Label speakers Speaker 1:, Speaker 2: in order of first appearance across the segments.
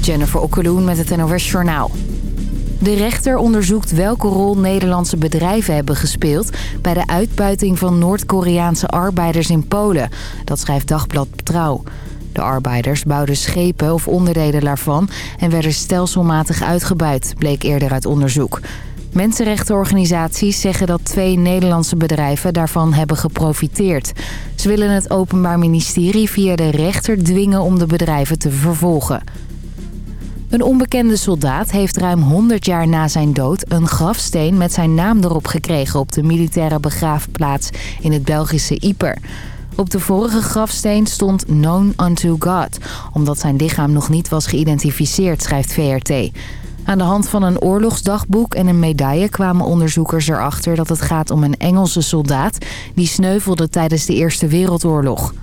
Speaker 1: Jennifer Okkeloen met het NOS Journaal. De rechter onderzoekt welke rol Nederlandse bedrijven hebben gespeeld... bij de uitbuiting van Noord-Koreaanse arbeiders in Polen. Dat schrijft Dagblad Trouw. De arbeiders bouwden schepen of onderdelen daarvan... en werden stelselmatig uitgebuit, bleek eerder uit onderzoek. Mensenrechtenorganisaties zeggen dat twee Nederlandse bedrijven daarvan hebben geprofiteerd. Ze willen het Openbaar Ministerie via de rechter dwingen om de bedrijven te vervolgen. Een onbekende soldaat heeft ruim 100 jaar na zijn dood een grafsteen met zijn naam erop gekregen op de militaire begraafplaats in het Belgische Yper. Op de vorige grafsteen stond Known unto God, omdat zijn lichaam nog niet was geïdentificeerd, schrijft VRT. Aan de hand van een oorlogsdagboek en een medaille kwamen onderzoekers erachter dat het gaat om een Engelse soldaat die sneuvelde tijdens de Eerste Wereldoorlog.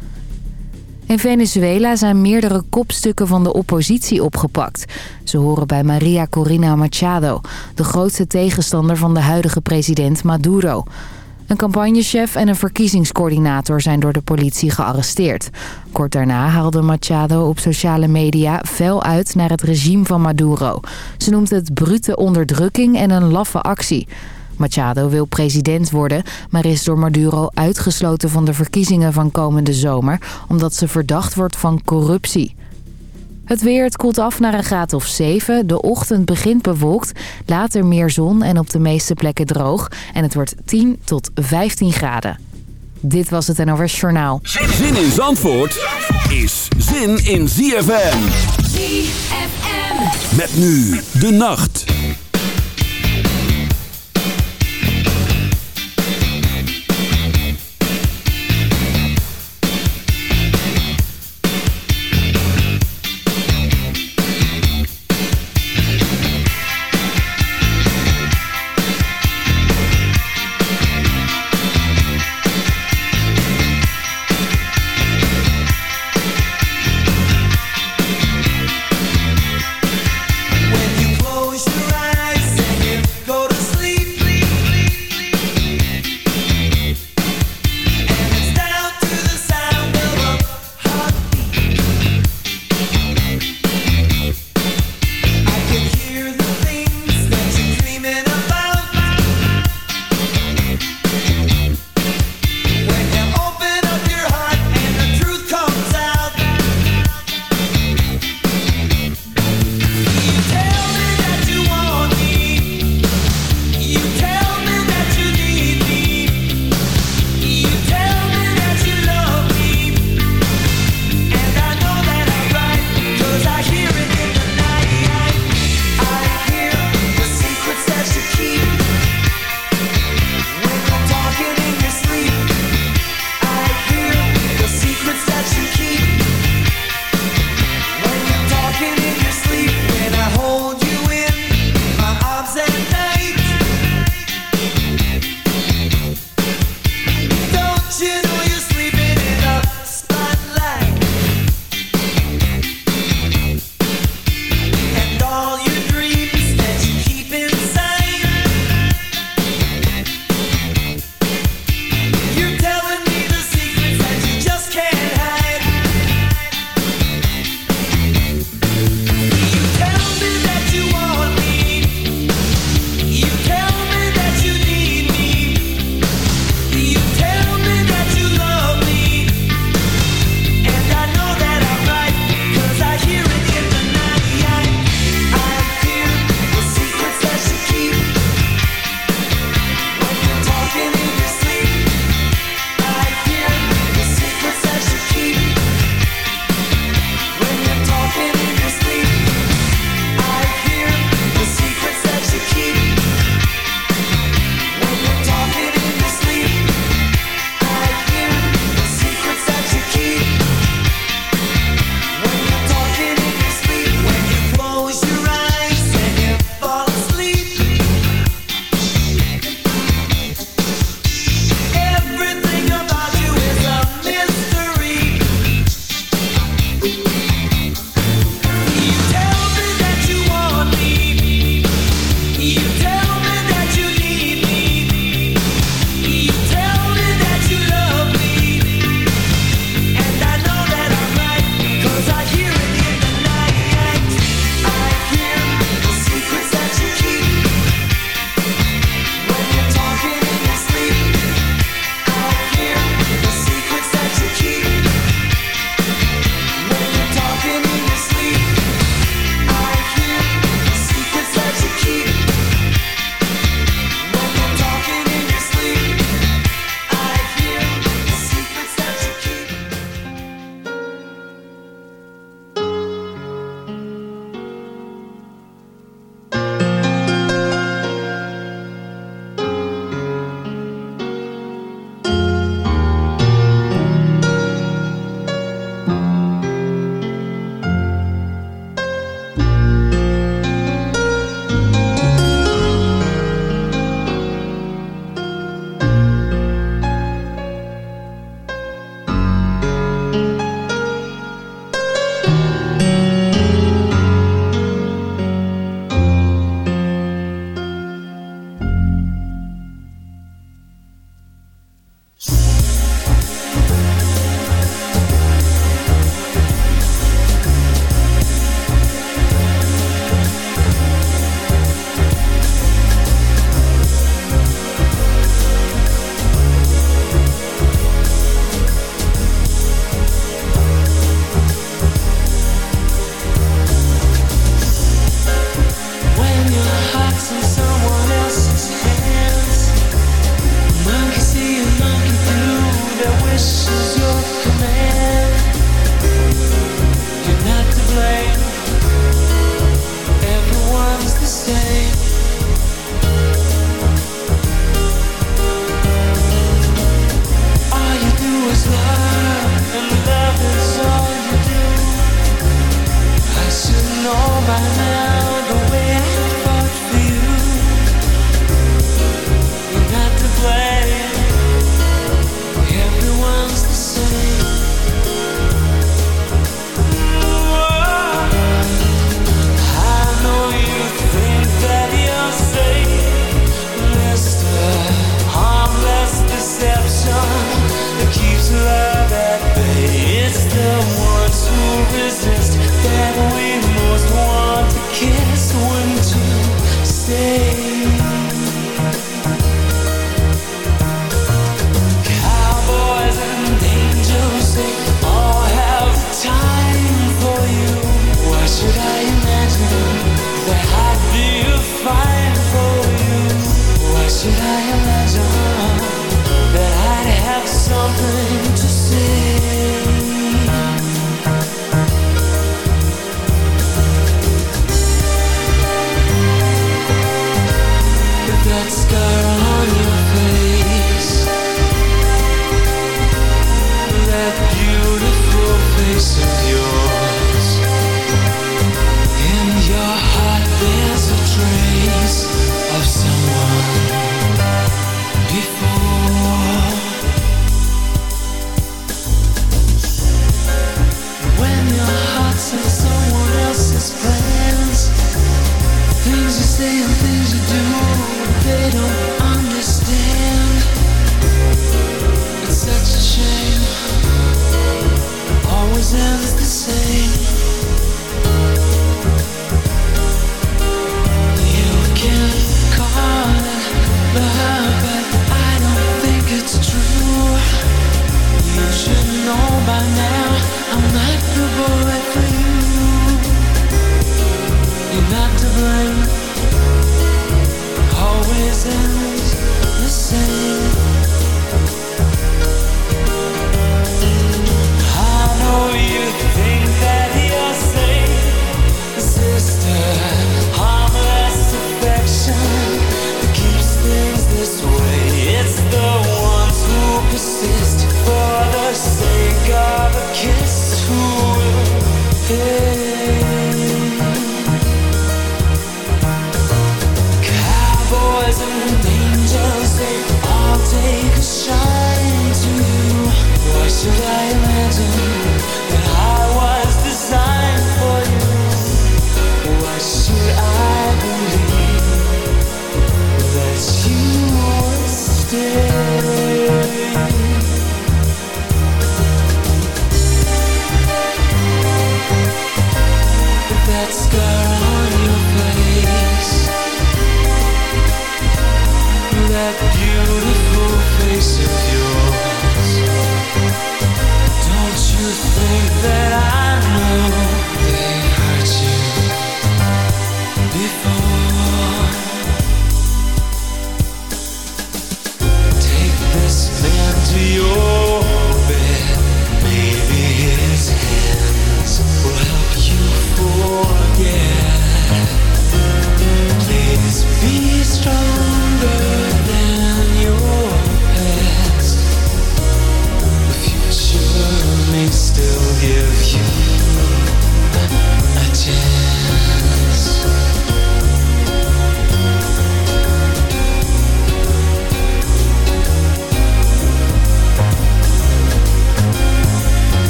Speaker 1: In Venezuela zijn meerdere kopstukken van de oppositie opgepakt. Ze horen bij Maria Corina Machado, de grootste tegenstander van de huidige president Maduro. Een campagnechef en een verkiezingscoördinator zijn door de politie gearresteerd. Kort daarna haalde Machado op sociale media fel uit naar het regime van Maduro. Ze noemt het brute onderdrukking en een laffe actie. Machado wil president worden, maar is door Maduro uitgesloten van de verkiezingen van komende zomer... omdat ze verdacht wordt van corruptie. Het weer, het koelt af naar een graad of 7. De ochtend begint bewolkt, later meer zon en op de meeste plekken droog. En het wordt 10 tot 15 graden. Dit was het NOS Journaal.
Speaker 2: Zin in Zandvoort is zin in ZFM.
Speaker 3: ZFM.
Speaker 2: Met nu de nacht.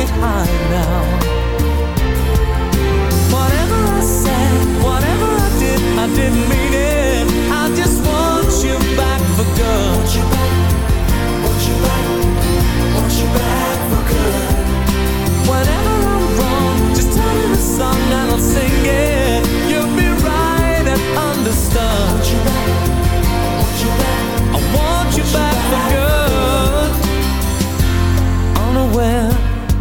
Speaker 3: behind now. Whatever I said, whatever I did, I didn't mean it. I just want you back for good. Want you back, want you back, want you back for good. I'm wrong, just tell me the song and I'll sing it. You'll be right and understood. Want you back, want you back, I want you back for good.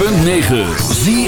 Speaker 3: 106.9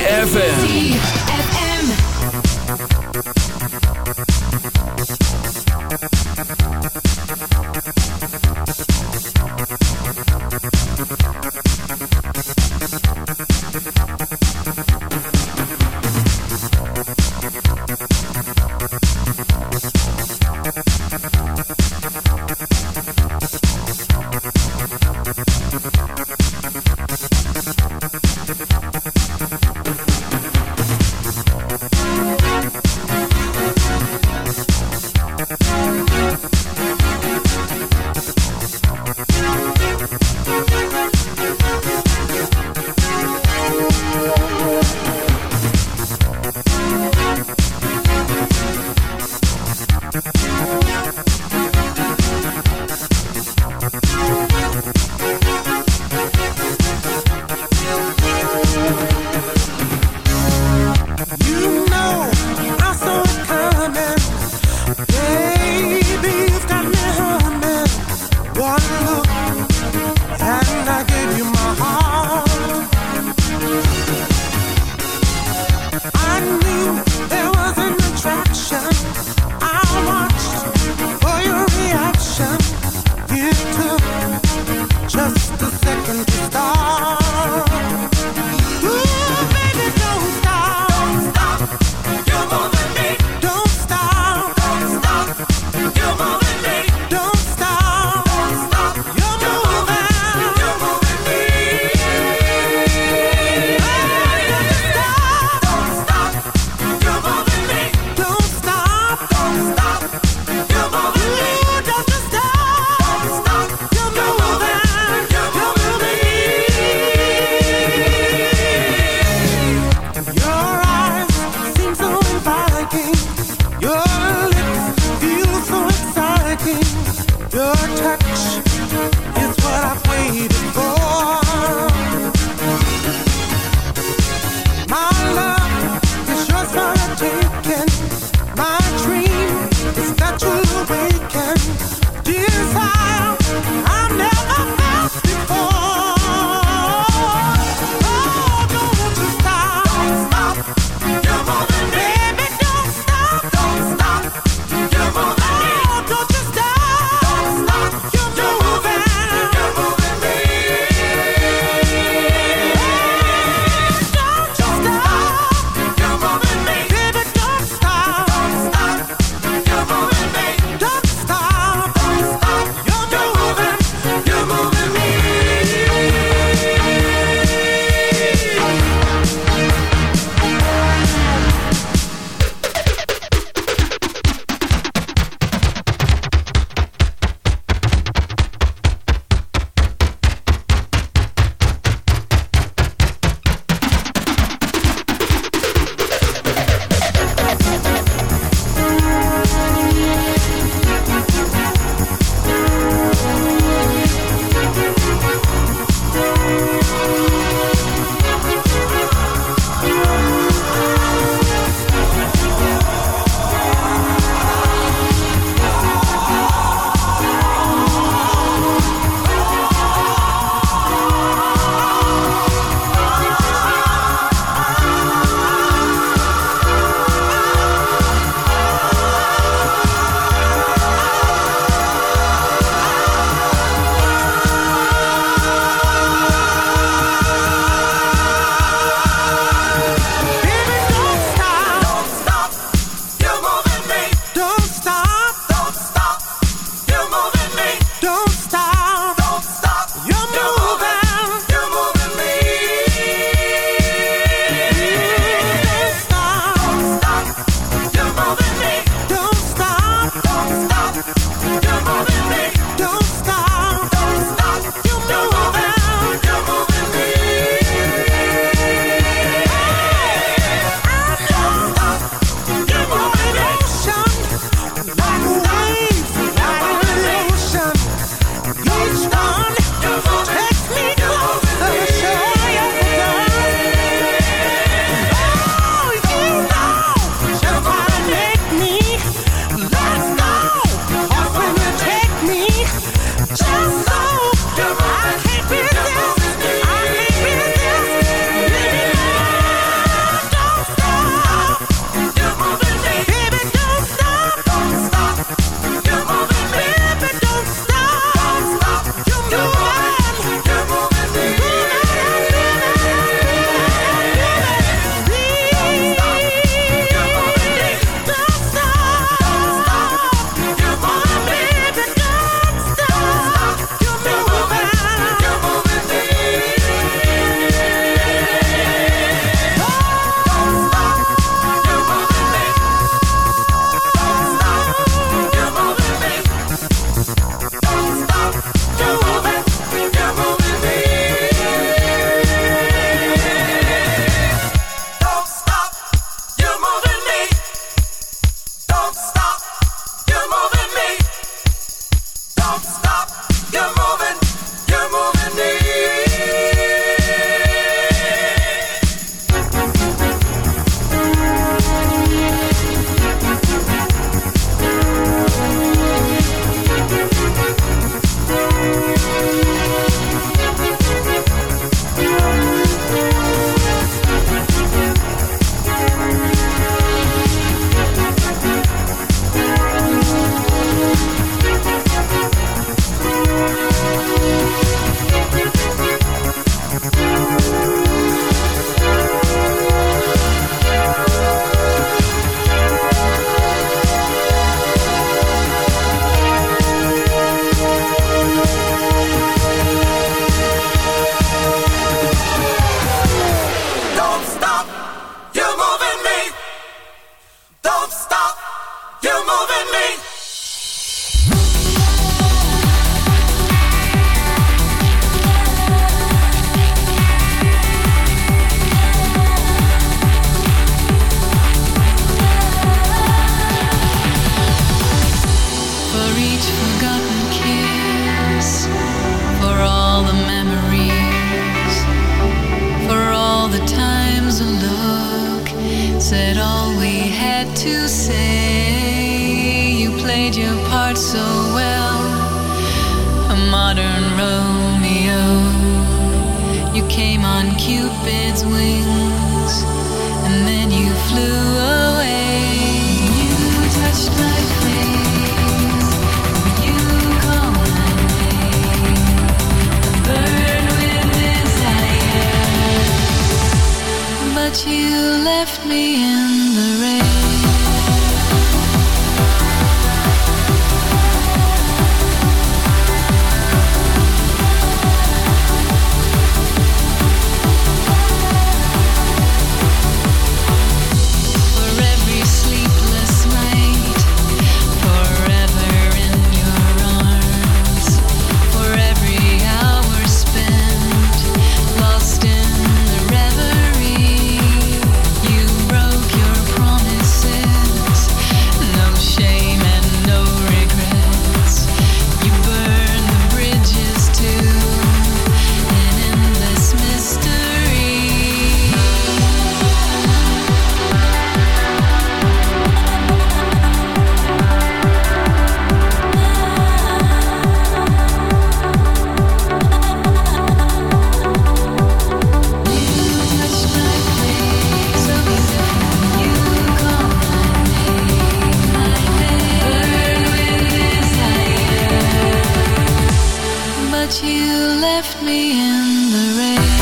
Speaker 3: you left me in the
Speaker 4: rain.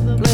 Speaker 5: the
Speaker 6: place.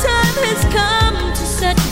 Speaker 7: time has come to set